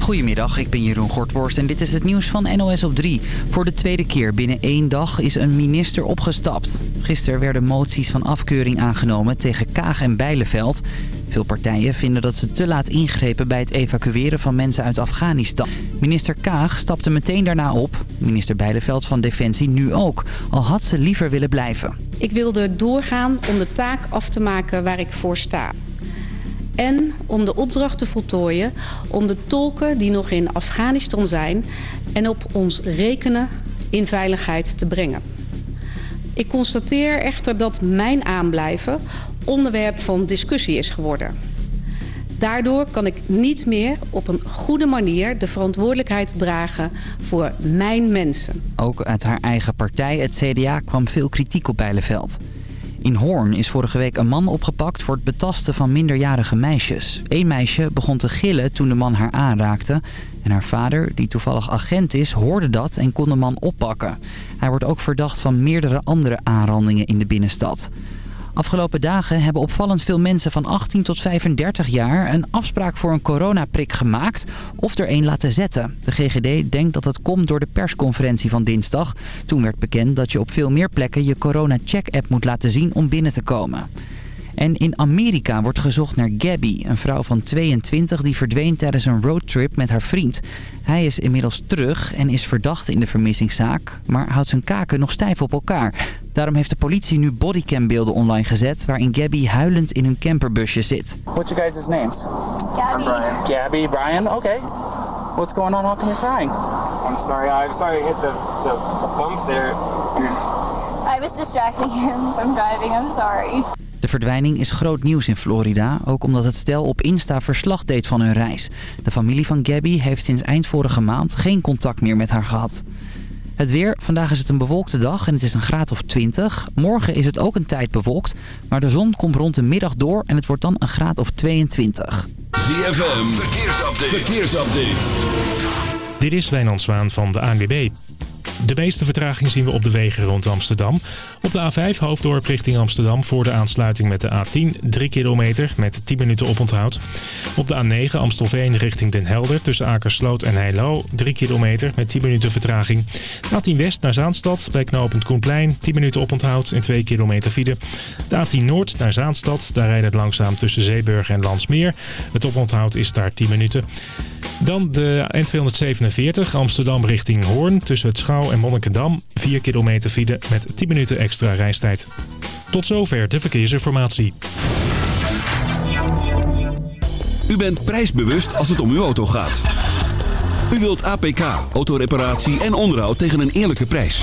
Goedemiddag, ik ben Jeroen Gortworst en dit is het nieuws van NOS op 3. Voor de tweede keer binnen één dag is een minister opgestapt. Gisteren werden moties van afkeuring aangenomen tegen Kaag en Bijleveld. Veel partijen vinden dat ze te laat ingrepen bij het evacueren van mensen uit Afghanistan. Minister Kaag stapte meteen daarna op. Minister Bijleveld van Defensie nu ook, al had ze liever willen blijven. Ik wilde doorgaan om de taak af te maken waar ik voor sta en om de opdracht te voltooien om de tolken die nog in Afghanistan zijn en op ons rekenen in veiligheid te brengen. Ik constateer echter dat mijn aanblijven onderwerp van discussie is geworden. Daardoor kan ik niet meer op een goede manier de verantwoordelijkheid dragen voor mijn mensen. Ook uit haar eigen partij, het CDA, kwam veel kritiek op Bijleveld. In Hoorn is vorige week een man opgepakt voor het betasten van minderjarige meisjes. Eén meisje begon te gillen toen de man haar aanraakte. En haar vader, die toevallig agent is, hoorde dat en kon de man oppakken. Hij wordt ook verdacht van meerdere andere aanrandingen in de binnenstad. Afgelopen dagen hebben opvallend veel mensen van 18 tot 35 jaar een afspraak voor een coronaprik gemaakt of er een laten zetten. De GGD denkt dat het komt door de persconferentie van dinsdag. Toen werd bekend dat je op veel meer plekken je corona-check-app moet laten zien om binnen te komen. En in Amerika wordt gezocht naar Gabby, een vrouw van 22 die verdween tijdens een roadtrip met haar vriend. Hij is inmiddels terug en is verdacht in de vermissingszaak, maar houdt zijn kaken nog stijf op elkaar. Daarom heeft de politie nu bodycambeelden online gezet waarin Gabby huilend in hun camperbusje zit. What's your guys' names? Gabby. Brian. Gabby, Brian, okay. What's going on? How come you're crying? I'm sorry, I'm sorry I hit the, the bump there. I was distracting him from driving. I'm sorry. De verdwijning is groot nieuws in Florida, ook omdat het stel op Insta verslag deed van hun reis. De familie van Gabby heeft sinds eind vorige maand geen contact meer met haar gehad. Het weer. Vandaag is het een bewolkte dag en het is een graad of 20. Morgen is het ook een tijd bewolkt, maar de zon komt rond de middag door en het wordt dan een graad of 22. ZFM. Verkeersupdate. Verkeersupdate. Dit is Wijnand Zwaan van de ANWB. De meeste vertraging zien we op de wegen rond Amsterdam. Op de A5 Hoofddorp richting Amsterdam voor de aansluiting met de A10 3 kilometer met 10 minuten oponthoud. Op de A9 Amstelveen richting Den Helder tussen Akersloot en Heilo 3 kilometer met 10 minuten vertraging. A10 West naar Zaanstad bij knooppunt Koenplein 10 minuten oponthoud en 2 kilometer file. De A10 Noord naar Zaanstad, daar rijdt het langzaam tussen Zeeburg en Landsmeer. Het oponthoud is daar 10 minuten. Dan de N247 Amsterdam richting Hoorn tussen het Schouw en Monnikendam. 4 kilometer file met 10 minuten extra reistijd. Tot zover de verkeersinformatie. U bent prijsbewust als het om uw auto gaat. U wilt APK, autoreparatie en onderhoud tegen een eerlijke prijs.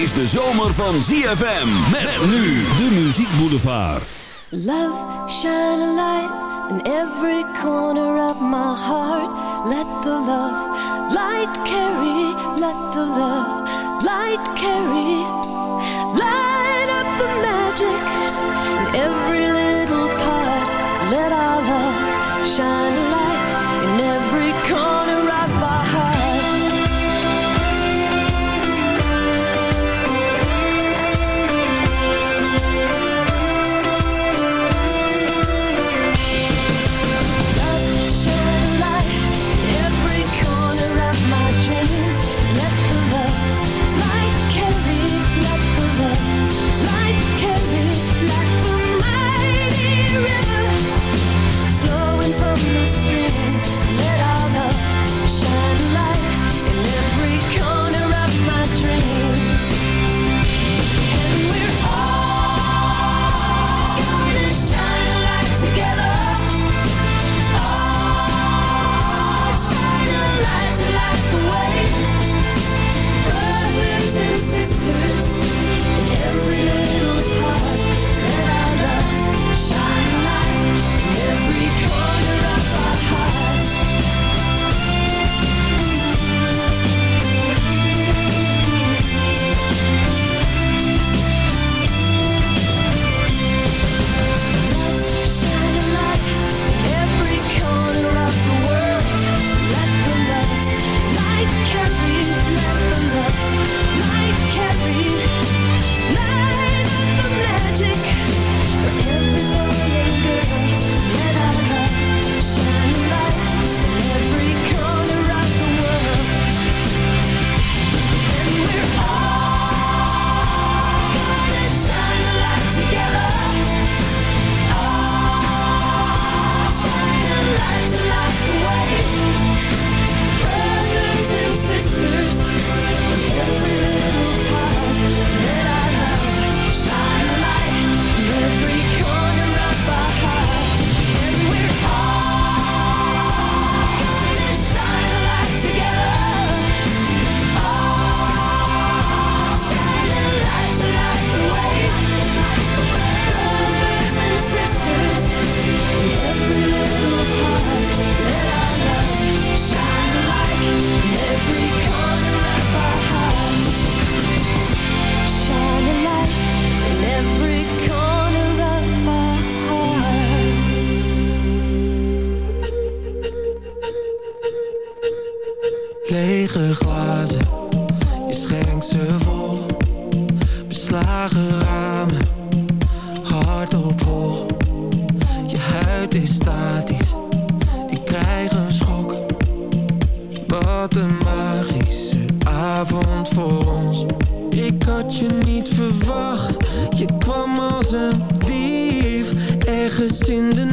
Is de zomer van ZFM. Met nu de Muziek Boulevard. Love, shine a light in every corner of my heart. Let the love light carry, let the love light carry. Light up the magic in every little part. Let our love shine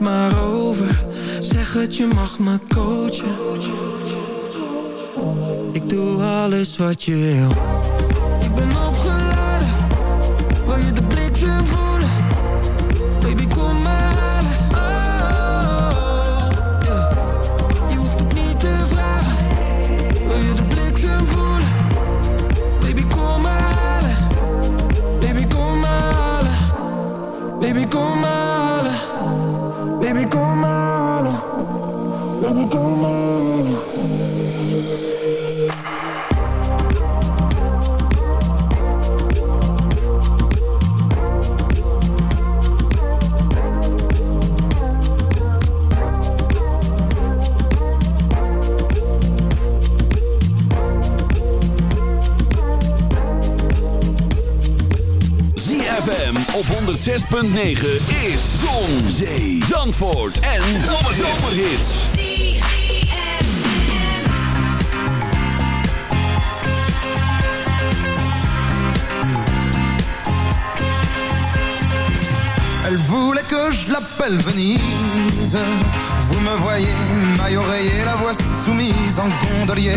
Maar over. Zeg het, je mag me coachen. Ik doe alles wat je wil. Ik ben opgeladen, wil je de bliksem voelen? Baby, kom maar halen. Oh, yeah. Je hoeft het niet te vragen. Wil je de bliksem voelen? Baby, kom maar halen. Baby, kom maar halen. Baby, kom maar. Baby, kom maar halen. Baby, kom maar 106.9 is Zon, Zee, Zandvoort en Zomerhits. Elle voulait que je l'appelle Venise. Vous me voyez, maille oreiller, la voix soumise en gondolier.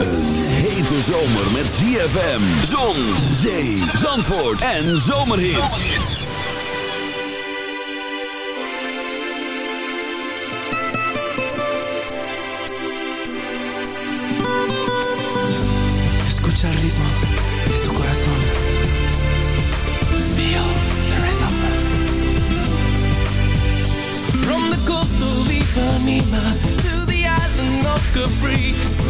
Een hete zomer met ZFM, zon, zee, zandvoort en zomerhits. Escucha el ritmo de tu corazón. Feel the rhythm. From the coast of Ipanema to the island of Capri.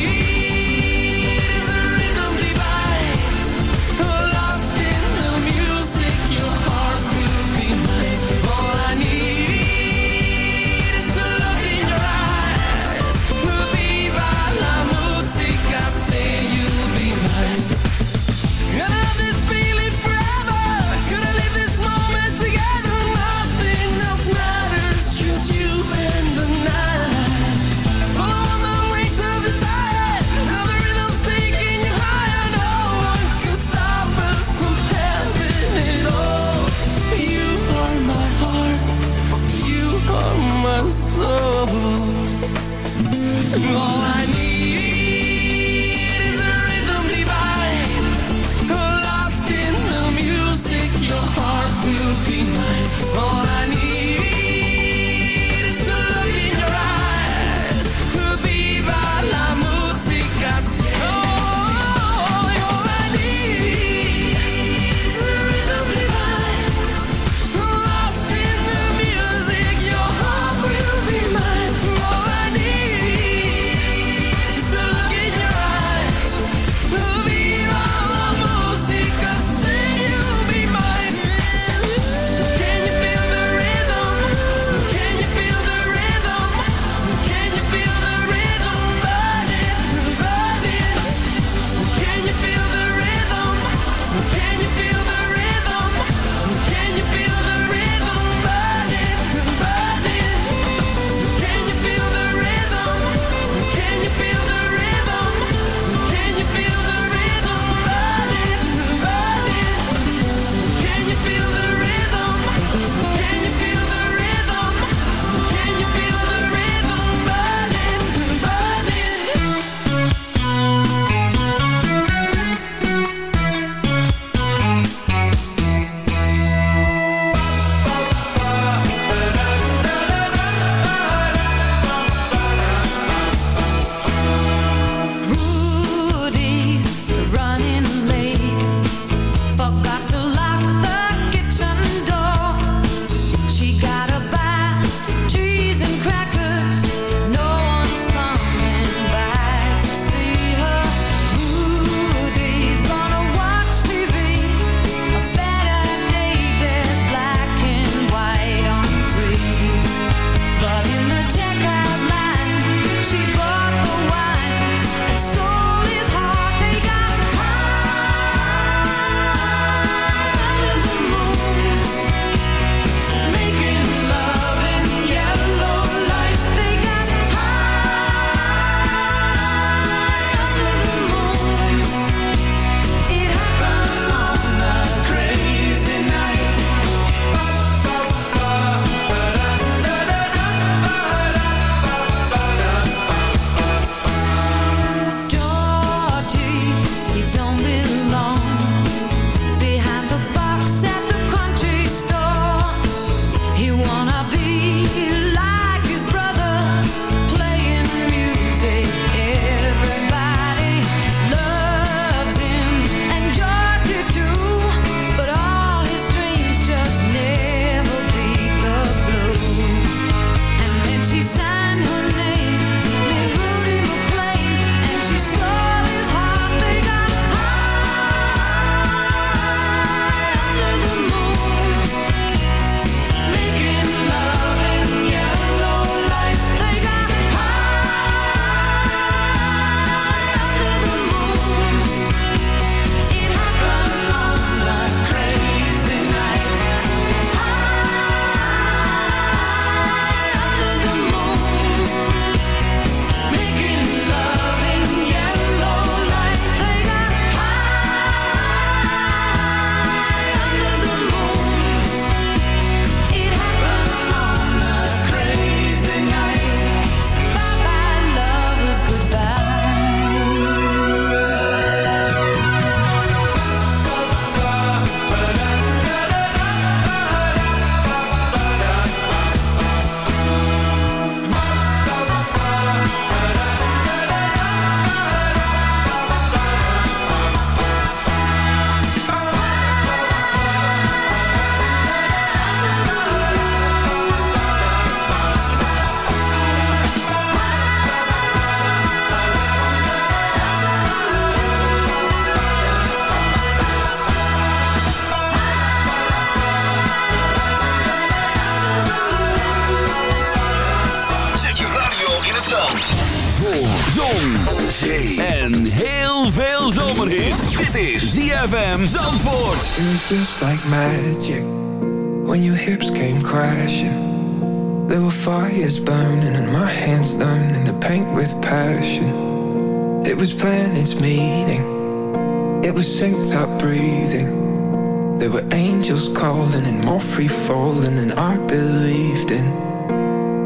Synced up breathing. There were angels calling and more free falling than I believed in.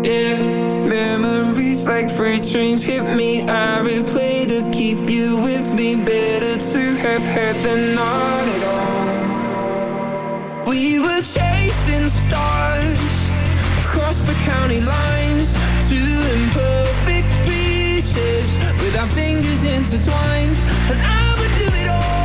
Yeah, memories like freight trains hit me. I replay to keep you with me. Better to have had than not at all. We were chasing stars across the county lines, to imperfect pieces with our fingers intertwined. And I would do it all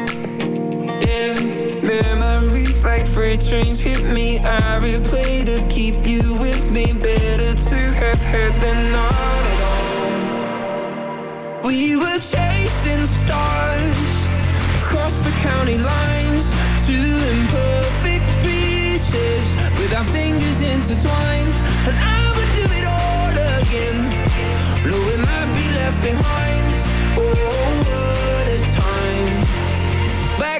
Memories like freight trains hit me. I replay to keep you with me. Better to have had than not at all. We were chasing stars across the county lines, two imperfect pieces with our fingers intertwined. And I would do it all again, knowing I'd be left behind.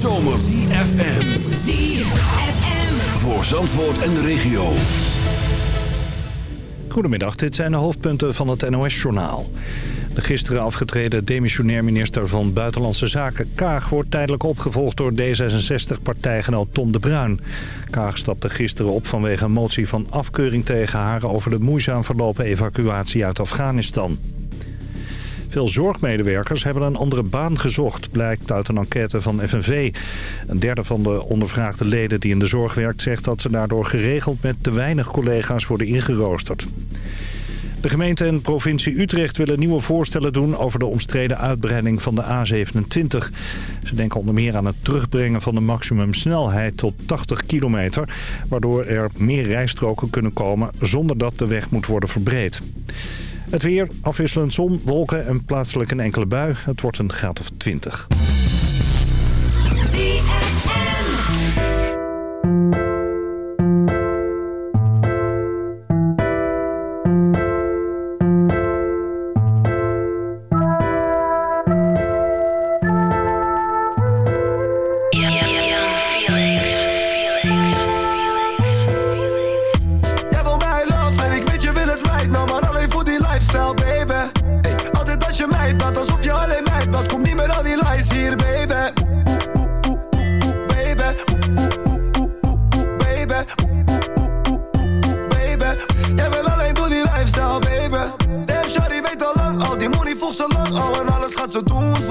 zomer. CFM. ZFM. Voor Zandvoort en de regio. Goedemiddag, dit zijn de hoofdpunten van het NOS-journaal. De gisteren afgetreden demissionair minister van Buitenlandse Zaken Kaag... wordt tijdelijk opgevolgd door D66-partijgenoot Tom de Bruin. Kaag stapte gisteren op vanwege een motie van afkeuring tegen haar... over de moeizaam verlopen evacuatie uit Afghanistan. Veel zorgmedewerkers hebben een andere baan gezocht, blijkt uit een enquête van FNV. Een derde van de ondervraagde leden die in de zorg werkt zegt dat ze daardoor geregeld met te weinig collega's worden ingeroosterd. De gemeente en provincie Utrecht willen nieuwe voorstellen doen over de omstreden uitbreiding van de A27. Ze denken onder meer aan het terugbrengen van de maximumsnelheid tot 80 kilometer, waardoor er meer rijstroken kunnen komen zonder dat de weg moet worden verbreed. Het weer, afwisselend zon, wolken en plaatselijk een enkele bui. Het wordt een graad of 20.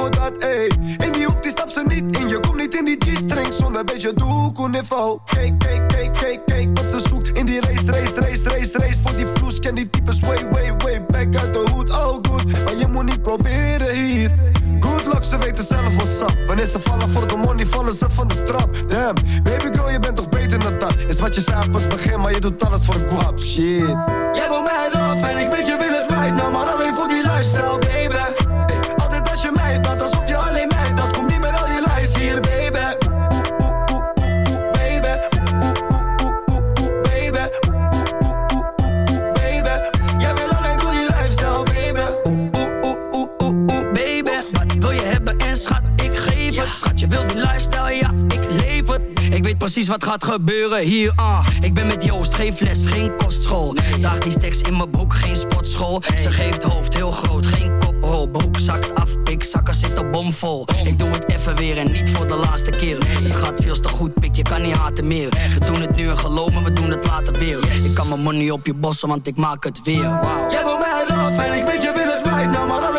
Dat ey. In die hoek die stapt ze niet in. Je komt niet in die G-string. Zonder beetje doekoe niveau. Kijk, kijk, kijk, kijk, kijk wat ze zoekt In die race, race, race, race, race. Voor die vloes ken die types way, way, way. Back uit de hoed Oh good, maar je moet niet proberen hier. Good luck, ze weten zelf what's up Wanneer ze vallen voor de money, vallen ze van de trap. Damn, baby girl, je bent toch beter dan dat. Is wat je zei op begin, maar je doet alles voor guap Shit. Jij wil mij love en ik weet je wil het right now. Maar alleen voor die lifestyle, baby precies wat gaat gebeuren hier, ah. Ik ben met Joost, geen fles, geen kostschool. Draag die stacks in mijn broek, geen sportschool. Ze geeft hoofd heel groot, geen koprol. Broek zakt af, pikzakken zitten bomvol. Ik doe het even weer en niet voor de laatste keer. Het gaat veel te goed, pik, je kan niet haten meer. We doen het nu en geloof me, we doen het later weer. Ik kan mijn money op je bossen, want ik maak het weer, wow Jij wil mij love en ik weet je wil het right now Maar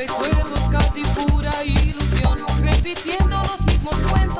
recuerdos casi pura ilusión, repitiendo los mismos cuentos.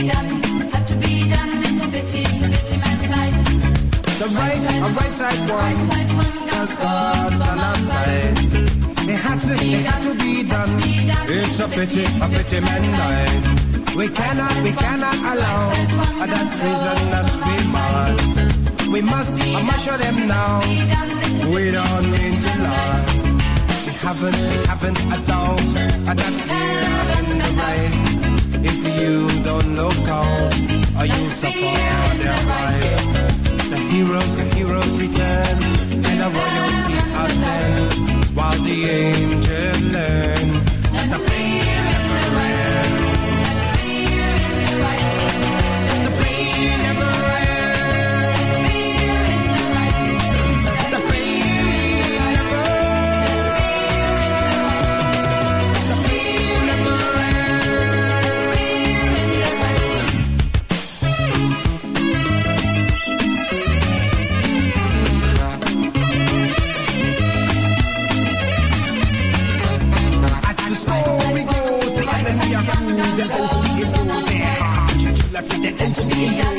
be had to be done. It's a pity, it's a pity, man, life. The right, a right side one, right side one cause God's on our side. It had to, it had to be done. It's a pity, a pity, man, died. We cannot, we cannot allow that treason that's we mad. We must, I must show them now. We don't mean to lie. We haven't, we haven't a doubt that we haven't the right. If you don't look out, are you so far right? The heroes, the heroes return, and the royalty are ten, while the angels learn that the pain never ends. Navidad.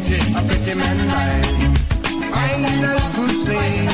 pretty, a pretty man like. Final crusade.